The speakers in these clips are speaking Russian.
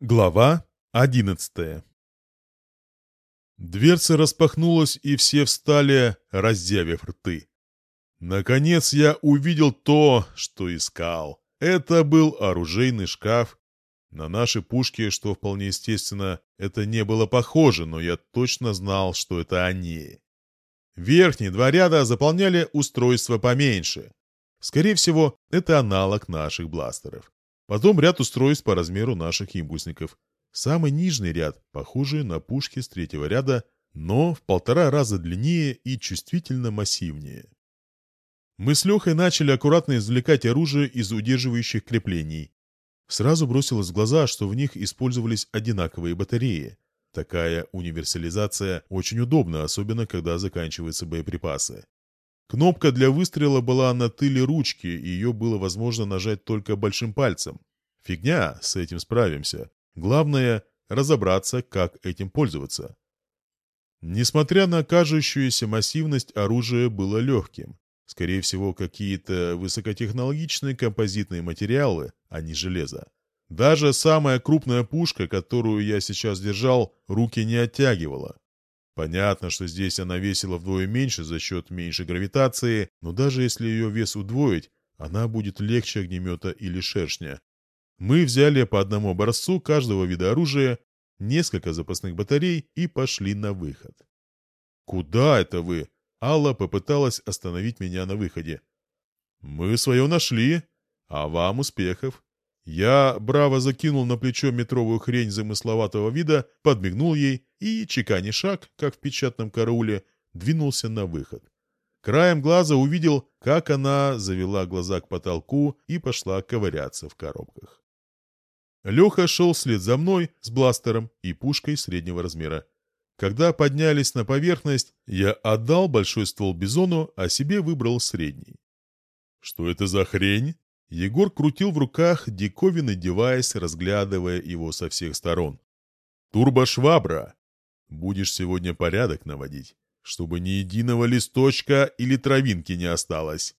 Глава одиннадцатая Дверца распахнулась, и все встали, раздявив рты. Наконец я увидел то, что искал. Это был оружейный шкаф. На наши пушки, что вполне естественно, это не было похоже, но я точно знал, что это они. Верхние два ряда заполняли устройства поменьше. Скорее всего, это аналог наших бластеров. Потом ряд устройств по размеру наших импульсников. Самый нижний ряд, похожий на пушки с третьего ряда, но в полтора раза длиннее и чувствительно массивнее. Мы с Лехой начали аккуратно извлекать оружие из удерживающих креплений. Сразу бросилось в глаза, что в них использовались одинаковые батареи. Такая универсализация очень удобна, особенно когда заканчиваются боеприпасы. Кнопка для выстрела была на тыле ручки, и ее было возможно нажать только большим пальцем. Фигня, с этим справимся. Главное — разобраться, как этим пользоваться. Несмотря на кажущуюся массивность, оружие было легким. Скорее всего, какие-то высокотехнологичные композитные материалы, а не железо. Даже самая крупная пушка, которую я сейчас держал, руки не оттягивала. Понятно, что здесь она весила вдвое меньше за счет меньшей гравитации, но даже если ее вес удвоить, она будет легче огнемета или шершня. Мы взяли по одному образцу каждого вида оружия, несколько запасных батарей и пошли на выход. «Куда это вы?» Алла попыталась остановить меня на выходе. «Мы свое нашли, а вам успехов». Я браво закинул на плечо метровую хрень замысловатого вида, подмигнул ей и, чеканя шаг, как в печатном карауле, двинулся на выход. Краем глаза увидел, как она завела глаза к потолку и пошла ковыряться в коробках. Леха шел вслед за мной с бластером и пушкой среднего размера. Когда поднялись на поверхность, я отдал большой ствол бизону, а себе выбрал средний. «Что это за хрень?» Егор крутил в руках диковинный девайс, разглядывая его со всех сторон. «Турбошвабра! Будешь сегодня порядок наводить, чтобы ни единого листочка или травинки не осталось.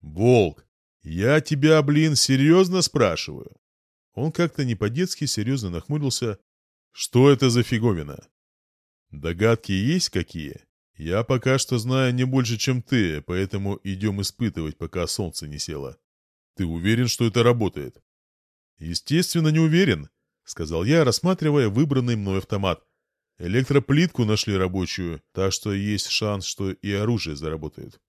Волк, я тебя, блин, серьезно спрашиваю?» Он как-то не по-детски серьезно нахмурился. «Что это за фиговина?» «Догадки есть какие?» «Я пока что знаю не больше, чем ты, поэтому идем испытывать, пока солнце не село». Ты уверен, что это работает? Естественно, не уверен, сказал я, рассматривая выбранный мной автомат. Электроплитку нашли рабочую, так что есть шанс, что и оружие заработает.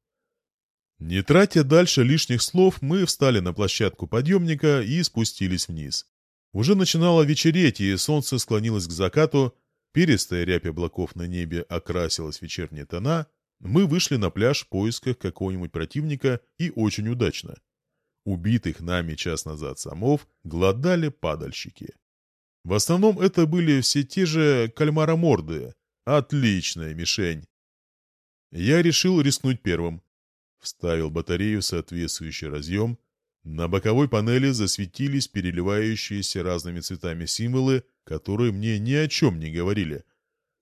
Не тратя дальше лишних слов, мы встали на площадку подъемника и спустились вниз. Уже начинало вечереть, и солнце склонилось к закату, перистая рябь облаков на небе окрасилась в вечерние тона, мы вышли на пляж в поисках какого-нибудь противника и очень удачно убитых нами час назад самов глодали падальщики. В основном это были все те же кальмароморды. Отличная мишень. Я решил рискнуть первым. Вставил батарею в соответствующий разъем. На боковой панели засветились переливающиеся разными цветами символы, которые мне ни о чем не говорили.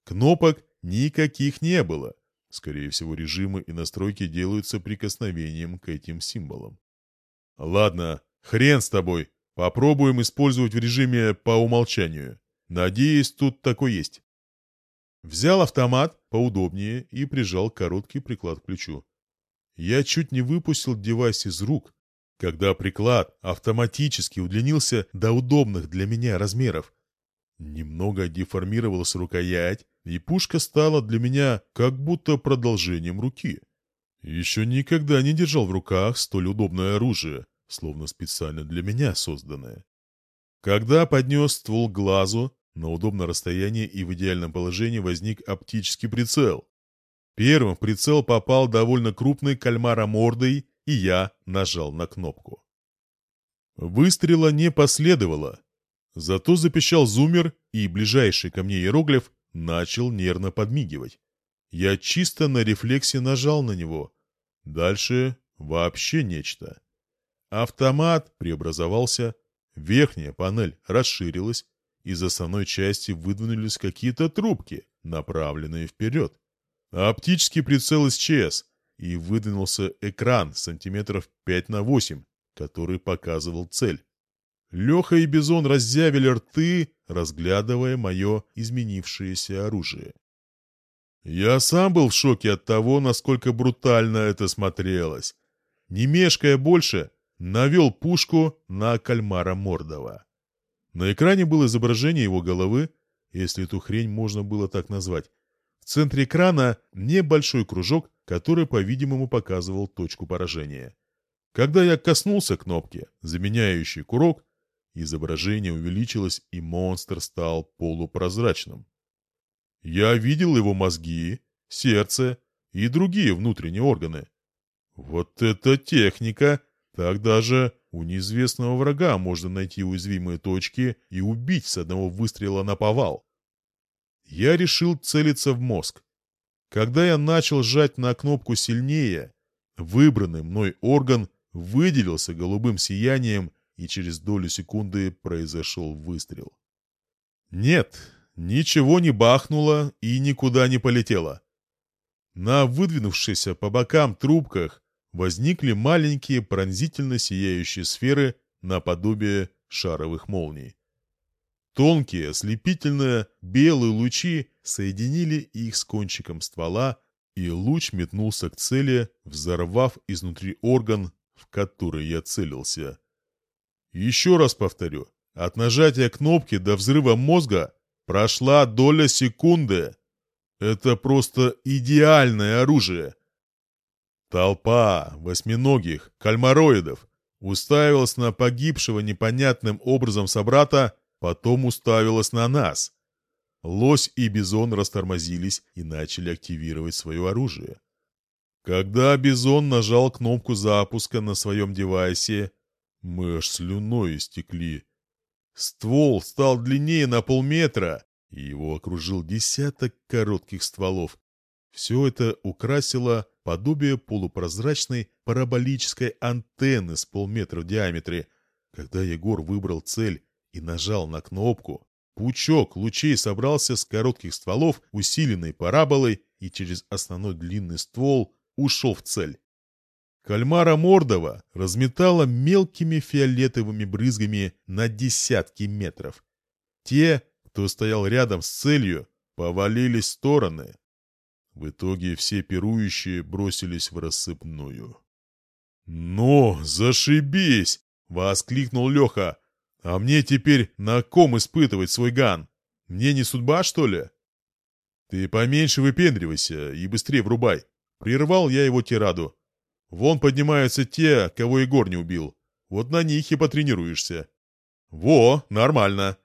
Кнопок никаких не было. Скорее всего, режимы и настройки делаются прикосновением к этим символам. Ладно, хрен с тобой. Попробуем использовать в режиме по умолчанию. Надеюсь, тут такой есть. Взял автомат поудобнее и прижал короткий приклад к плечу. Я чуть не выпустил девайс из рук, когда приклад автоматически удлинился до удобных для меня размеров. Немного деформировалась рукоять, и пушка стала для меня как будто продолжением руки. Еще никогда не держал в руках столь удобное оружие, словно специально для меня созданное. Когда поднес ствол к глазу, на удобном расстоянии и в идеальном положении возник оптический прицел. Первым в прицел попал довольно крупный кальмара мордой, и я нажал на кнопку. Выстрела не последовало. Зато запищал зумер, и ближайший ко мне иероглиф начал нервно подмигивать. Я чисто на рефлексе нажал на него, Дальше вообще нечто. Автомат преобразовался, верхняя панель расширилась, из основной части выдвинулись какие-то трубки, направленные вперед. Оптический прицел исчез, и выдвинулся экран сантиметров 5 на 8, который показывал цель. Леха и Бизон разъявили рты, разглядывая мое изменившееся оружие. Я сам был в шоке от того, насколько брутально это смотрелось. Не мешкая больше, навел пушку на кальмара Мордова. На экране было изображение его головы, если эту хрень можно было так назвать. В центре экрана небольшой кружок, который, по-видимому, показывал точку поражения. Когда я коснулся кнопки, заменяющей курок, изображение увеличилось, и монстр стал полупрозрачным. Я видел его мозги, сердце и другие внутренние органы. Вот это техника! Так даже у неизвестного врага можно найти уязвимые точки и убить с одного выстрела на повал. Я решил целиться в мозг. Когда я начал сжать на кнопку сильнее, выбранный мной орган выделился голубым сиянием, и через долю секунды произошел выстрел. Нет, ничего не бахнуло и никуда не полетело. На выдвинувшихся по бокам трубках возникли маленькие пронзительно сияющие сферы наподобие шаровых молний. Тонкие, ослепительные белые лучи соединили их с кончиком ствола, и луч метнулся к цели, взорвав изнутри орган, в который я целился. Еще раз повторю, от нажатия кнопки до взрыва мозга прошла доля секунды. Это просто идеальное оружие. Толпа восьминогих, кальмароидов уставилась на погибшего непонятным образом собрата, потом уставилась на нас. Лось и бизон растормозились и начали активировать свое оружие. Когда бизон нажал кнопку запуска на своем девайсе, мы аж слюной истекли. Ствол стал длиннее на полметра, и его окружил десяток коротких стволов. Все это украсило подобие полупрозрачной параболической антенны с полметра в диаметре. Когда Егор выбрал цель и нажал на кнопку, пучок лучей собрался с коротких стволов, усиленной параболой, и через основной длинный ствол ушел в цель. Кальмара Мордова разметала мелкими фиолетовыми брызгами на десятки метров. Те, кто стоял рядом с целью, повалились в стороны, в итоге все пирующие бросились в рассыпную. «Ну, зашибись!» — воскликнул Леха. «А мне теперь на ком испытывать свой ган? Мне не судьба, что ли?» «Ты поменьше выпендривайся и быстрее врубай!» Прервал я его тираду. «Вон поднимаются те, кого Егор не убил. Вот на них и потренируешься». «Во, нормально!»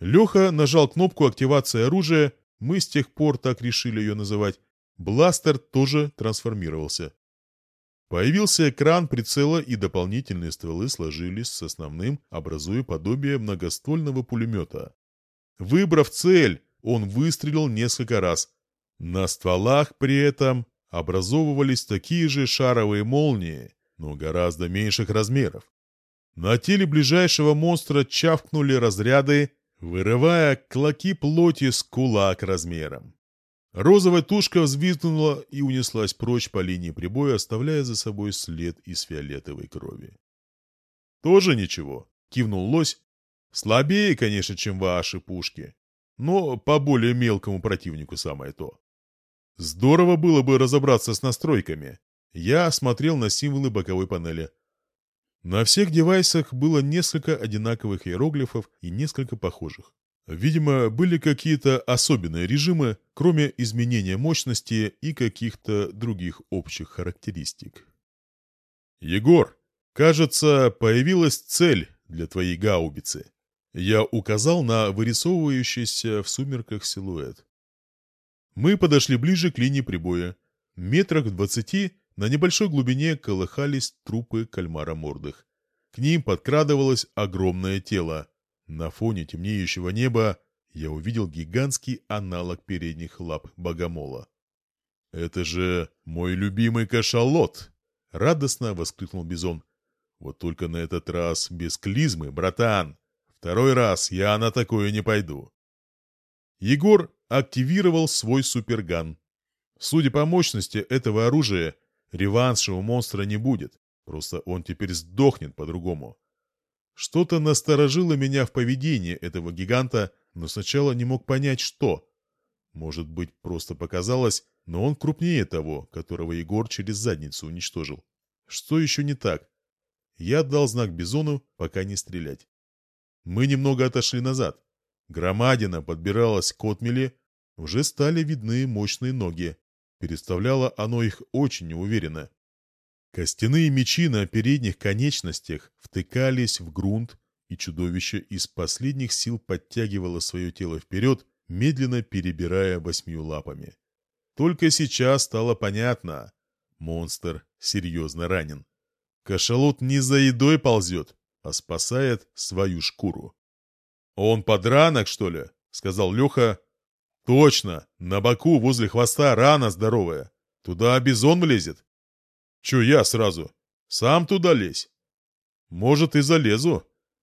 Леха нажал кнопку активации оружия, мы с тех пор так решили ее называть. Бластер тоже трансформировался. Появился экран прицела, и дополнительные стволы сложились с основным, образуя подобие многоствольного пулемета. Выбрав цель, он выстрелил несколько раз. На стволах при этом образовывались такие же шаровые молнии, но гораздо меньших размеров. На теле ближайшего монстра чавкнули разряды, вырывая клоки плоти с кулак размером. Розовая тушка взвизгнула и унеслась прочь по линии прибоя, оставляя за собой след из фиолетовой крови. «Тоже ничего», — кивнул лось. «Слабее, конечно, чем ваши пушки, но по более мелкому противнику самое то. Здорово было бы разобраться с настройками. Я смотрел на символы боковой панели. На всех девайсах было несколько одинаковых иероглифов и несколько похожих. Видимо, были какие-то особенные режимы, кроме изменения мощности и каких-то других общих характеристик. «Егор, кажется, появилась цель для твоей гаубицы». Я указал на вырисовывающийся в сумерках силуэт. Мы подошли ближе к линии прибоя. Метрах в двадцати на небольшой глубине колыхались трупы кальмара мордых. К ним подкрадывалось огромное тело. На фоне темнеющего неба я увидел гигантский аналог передних лап богомола. «Это же мой любимый кашалот!» — радостно воскликнул Бизон. «Вот только на этот раз без клизмы, братан! Второй раз я на такое не пойду!» Егор активировал свой суперган. Судя по мощности этого оружия, Реванша у монстра не будет, просто он теперь сдохнет по-другому. Что-то насторожило меня в поведении этого гиганта, но сначала не мог понять, что. Может быть, просто показалось, но он крупнее того, которого Егор через задницу уничтожил. Что еще не так? Я дал знак Бизону, пока не стрелять. Мы немного отошли назад. Громадина подбиралась к отмели, уже стали видны мощные ноги. Переставляло оно их очень неуверенно. Костяные мечи на передних конечностях втыкались в грунт, и чудовище из последних сил подтягивало свое тело вперед, медленно перебирая восьмью лапами. Только сейчас стало понятно. Монстр серьезно ранен. Кашалот не за едой ползет, а спасает свою шкуру. «Он подранок, что ли?» — сказал Леха. «Точно! На боку возле хвоста рана здоровая. Туда бизон влезет. Че я сразу? Сам туда лезь. Может, и залезу.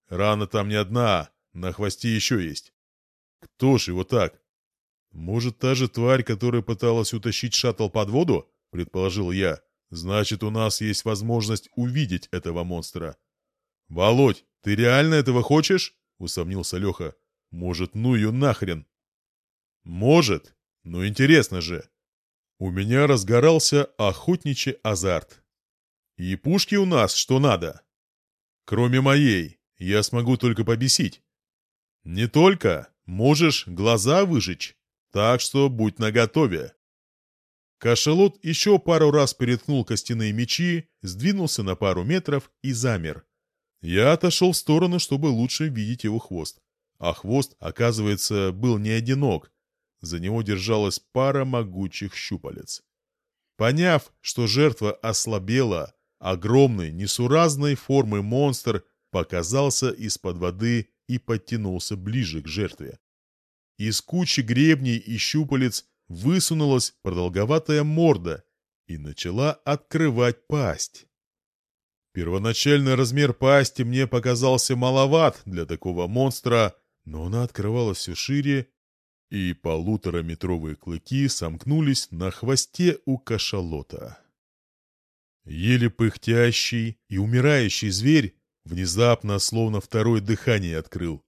Рана там не одна, на хвосте еще есть. Кто ж его так? Может, та же тварь, которая пыталась утащить шаттл под воду? Предположил я. Значит, у нас есть возможность увидеть этого монстра. Володь, ты реально этого хочешь? Усомнился Леха. Может, ну ее нахрен? Может. Ну интересно же. У меня разгорался охотничий азарт. И пушки у нас что надо. Кроме моей, я смогу только побесить. Не только, можешь глаза выжечь, так что будь наготове. Кашалот еще пару раз переткнул костяные мечи, сдвинулся на пару метров и замер. Я отошел в сторону, чтобы лучше видеть его хвост. А хвост, оказывается, был не одинок, за него держалась пара могучих щупалец. Поняв, что жертва ослабела, огромный, несуразной формы монстр показался из-под воды и подтянулся ближе к жертве. Из кучи гребней и щупалец высунулась продолговатая морда и начала открывать пасть. Первоначальный размер пасти мне показался маловат для такого монстра, но она открывалась все шире и полутораметровые клыки сомкнулись на хвосте у кашалота. Еле пыхтящий и умирающий зверь внезапно словно второе дыхание открыл.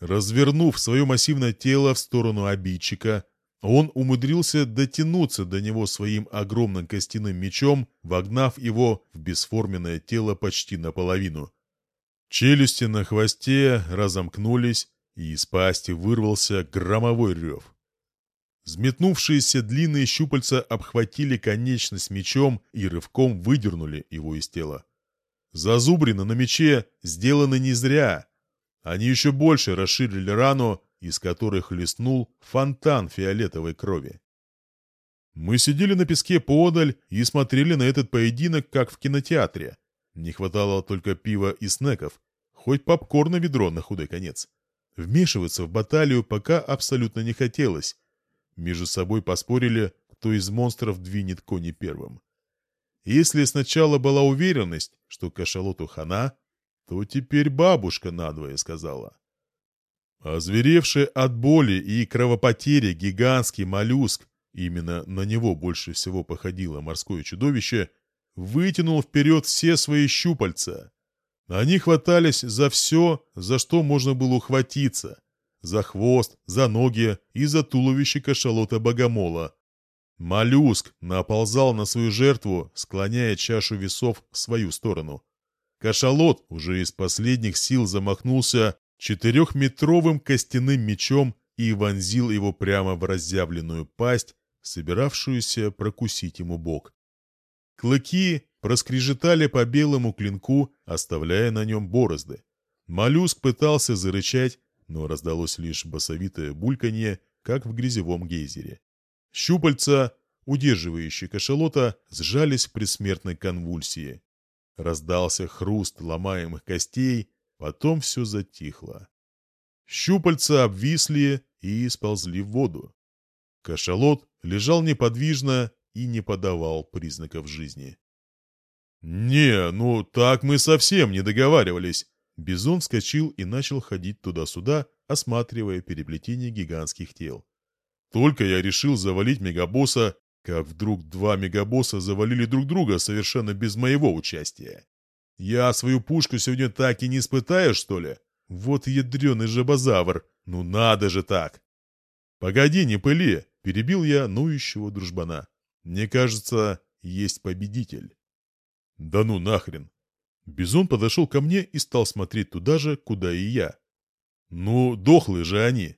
Развернув свое массивное тело в сторону обидчика, он умудрился дотянуться до него своим огромным костяным мечом, вогнав его в бесформенное тело почти наполовину. Челюсти на хвосте разомкнулись, и из пасти вырвался громовой рев. Взметнувшиеся длинные щупальца обхватили конечность мечом и рывком выдернули его из тела. Зазубрины на мече сделаны не зря. Они еще больше расширили рану, из которой хлестнул фонтан фиолетовой крови. Мы сидели на песке подаль и смотрели на этот поединок, как в кинотеатре. Не хватало только пива и снеков, хоть попкорн на ведро на худой конец. Вмешиваться в баталию пока абсолютно не хотелось. Между собой поспорили, кто из монстров двинет кони первым. Если сначала была уверенность, что кашалоту хана, то теперь бабушка надвое сказала. Озверевший от боли и кровопотери гигантский моллюск, именно на него больше всего походило морское чудовище, вытянул вперед все свои щупальца. Они хватались за все, за что можно было ухватиться. За хвост, за ноги и за туловище кашалота-богомола. Моллюск наползал на свою жертву, склоняя чашу весов в свою сторону. Кашалот уже из последних сил замахнулся четырехметровым костяным мечом и вонзил его прямо в разъявленную пасть, собиравшуюся прокусить ему бок. Клыки проскрежетали по белому клинку, оставляя на нем борозды. Моллюск пытался зарычать, но раздалось лишь басовитое бульканье, как в грязевом гейзере. Щупальца, удерживающие кашалота, сжались в предсмертной конвульсии. Раздался хруст ломаемых костей, потом все затихло. Щупальца обвисли и сползли в воду. Кашалот лежал неподвижно и не подавал признаков жизни. «Не, ну так мы совсем не договаривались!» Бизон вскочил и начал ходить туда-сюда, осматривая переплетение гигантских тел. Только я решил завалить мегабосса, как вдруг два мегабосса завалили друг друга совершенно без моего участия. Я свою пушку сегодня так и не испытаю, что ли? Вот ядреный жабозавр. Ну надо же так. Погоди, не пыли, перебил я нующего дружбана. Мне кажется, есть победитель. Да ну нахрен. Бизон подошел ко мне и стал смотреть туда же, куда и я. Ну, дохлые же они.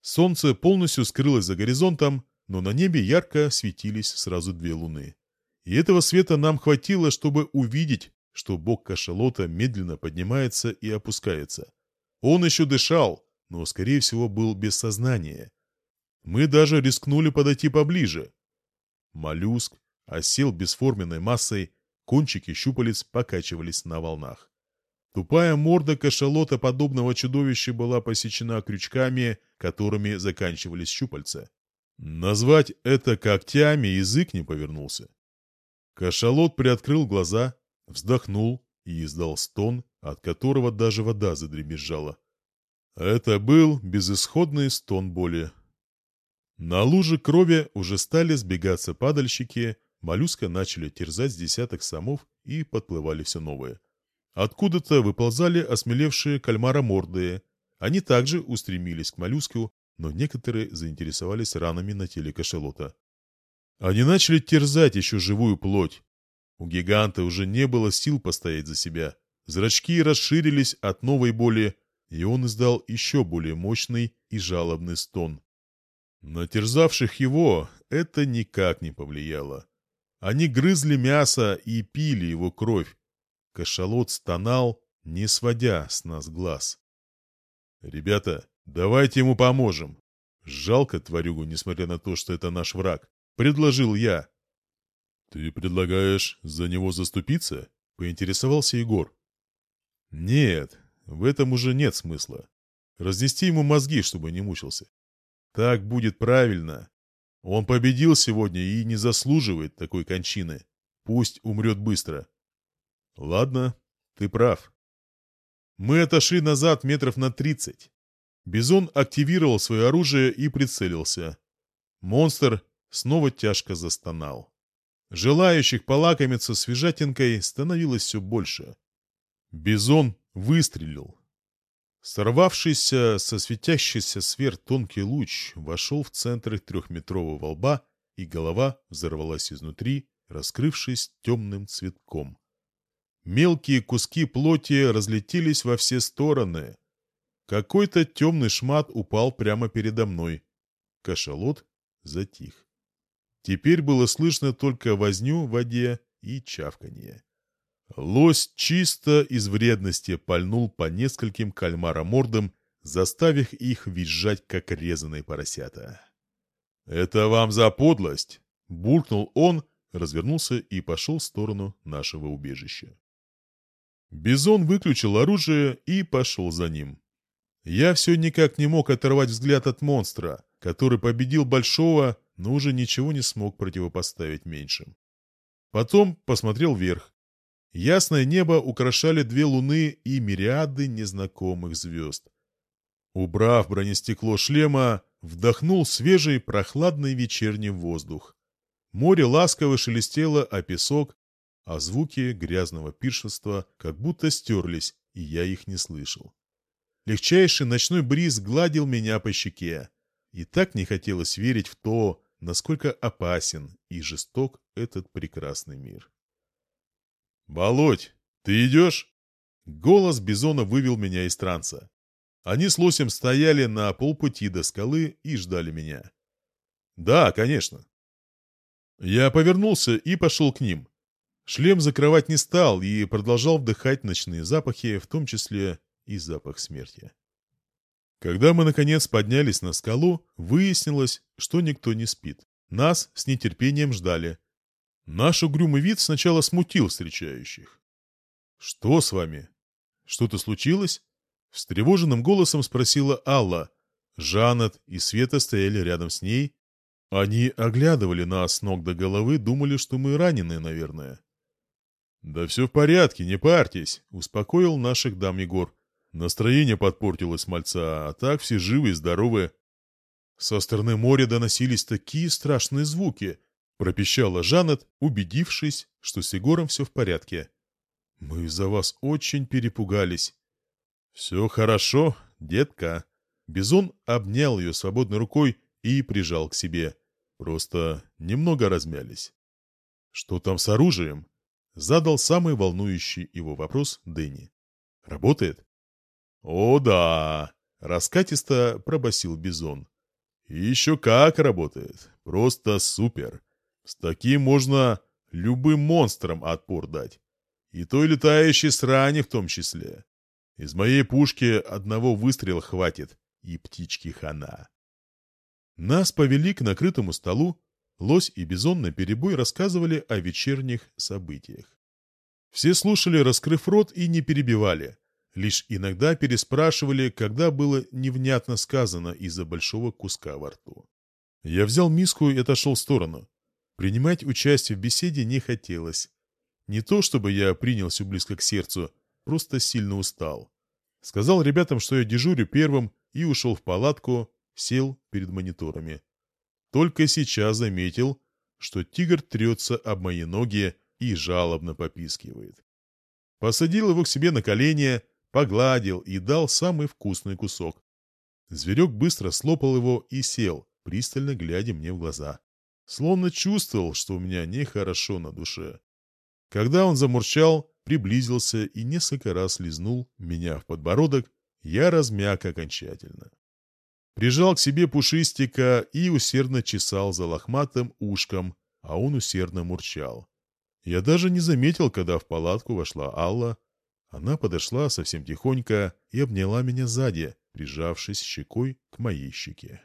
Солнце полностью скрылось за горизонтом, но на небе ярко светились сразу две луны. И этого света нам хватило, чтобы увидеть, что бок кашалота медленно поднимается и опускается. Он еще дышал, но, скорее всего, был без сознания. Мы даже рискнули подойти поближе. Моллюск осел бесформенной массой, кончики щупалец покачивались на волнах. Тупая морда кашалота подобного чудовища была посечена крючками, которыми заканчивались щупальца. Назвать это когтями язык не повернулся. Кашалот приоткрыл глаза, вздохнул и издал стон, от которого даже вода задребезжала. Это был безысходный стон боли. На луже крови уже стали сбегаться падальщики, моллюска начали терзать с десяток самов и подплывали все новые. Откуда-то выползали осмелевшие кальмаромордые. Они также устремились к моллюску, но некоторые заинтересовались ранами на теле кашелота. Они начали терзать еще живую плоть. У гиганта уже не было сил постоять за себя. Зрачки расширились от новой боли, и он издал еще более мощный и жалобный стон. На терзавших его это никак не повлияло. Они грызли мясо и пили его кровь. Кашалот стонал, не сводя с нас глаз. «Ребята, давайте ему поможем!» Жалко тварюгу, несмотря на то, что это наш враг. Предложил я. «Ты предлагаешь за него заступиться?» — поинтересовался Егор. «Нет, в этом уже нет смысла. Разнести ему мозги, чтобы не мучился. Так будет правильно. Он победил сегодня и не заслуживает такой кончины. Пусть умрет быстро». «Ладно, ты прав». Мы отошли назад метров на тридцать. Бизон активировал свое оружие и прицелился. Монстр снова тяжко застонал. Желающих полакомиться свежатинкой становилось все больше. Бизон выстрелил. Сорвавшийся со светящейся сферы тонкий луч вошел в центр трехметрового лба, и голова взорвалась изнутри, раскрывшись темным цветком. Мелкие куски плоти разлетелись во все стороны. Какой-то темный шмат упал прямо передо мной. Кашалот затих. Теперь было слышно только возню в воде и чавканье. Лось чисто из вредности пальнул по нескольким кальмаромордам, заставив их визжать, как резаные поросята. «Это вам за подлость!» — буркнул он, развернулся и пошел в сторону нашего убежища. Бизон выключил оружие и пошел за ним. Я все никак не мог оторвать взгляд от монстра, который победил большого, но уже ничего не смог противопоставить меньшим. Потом посмотрел вверх. Ясное небо украшали две луны и мириады незнакомых звезд. Убрав бронестекло шлема, вдохнул свежий прохладный вечерний воздух. Море ласково шелестело о песок, а звуки грязного пиршества как будто стерлись, и я их не слышал. Легчайший ночной бриз гладил меня по щеке. И так не хотелось верить в то, насколько опасен и жесток этот прекрасный мир. «Болоть, ты идешь?» Голос Бизона вывел меня из транса. Они с Лосем стояли на полпути до скалы и ждали меня. «Да, конечно». Я повернулся и пошел к ним. Шлем закрывать не стал и продолжал вдыхать ночные запахи, в том числе и запах смерти. Когда мы, наконец, поднялись на скалу, выяснилось, что никто не спит. Нас с нетерпением ждали. Наш угрюмый вид сначала смутил встречающих. «Что с вами? Что-то случилось?» Встревоженным голосом спросила Алла. Жанет и Света стояли рядом с ней. Они оглядывали нас с ног до головы, думали, что мы раненые, наверное. «Да все в порядке, не парьтесь», — успокоил наших дам Егор. Настроение подпортилось мальца, а так все живы и здоровы. Со стороны моря доносились такие страшные звуки, пропищала Жанет, убедившись, что с Егором все в порядке. Мы из-за вас очень перепугались». «Все хорошо, детка». Бизон обнял ее свободной рукой и прижал к себе. Просто немного размялись. «Что там с оружием?» Задал самый волнующий его вопрос Дэнни. «Работает?» «О, да!» — раскатисто пробасил Бизон. «Еще как работает! Просто супер! С таким можно любым монстрам отпор дать. И той летающей срани в том числе. Из моей пушки одного выстрела хватит, и птички хана. Нас повели к накрытому столу, лось и бизон наперебой рассказывали о вечерних событиях. Все слушали, раскрыв рот, и не перебивали. Лишь иногда переспрашивали, когда было невнятно сказано из-за большого куска во рту. Я взял миску и отошел в сторону. Принимать участие в беседе не хотелось. Не то, чтобы я принял все близко к сердцу, просто сильно устал. Сказал ребятам, что я дежурю первым, и ушел в палатку, сел перед мониторами. Только сейчас заметил, что тигр трется об мои ноги и жалобно попискивает. Посадил его к себе на колени, погладил и дал самый вкусный кусок. Зверек быстро слопал его и сел, пристально глядя мне в глаза. Словно чувствовал, что у меня нехорошо на душе. Когда он замурчал, приблизился и несколько раз лизнул меня в подбородок, я размяк окончательно. Прижал к себе пушистика и усердно чесал за лохматым ушком, а он усердно мурчал. Я даже не заметил, когда в палатку вошла Алла. Она подошла совсем тихонько и обняла меня сзади, прижавшись щекой к моей щеке.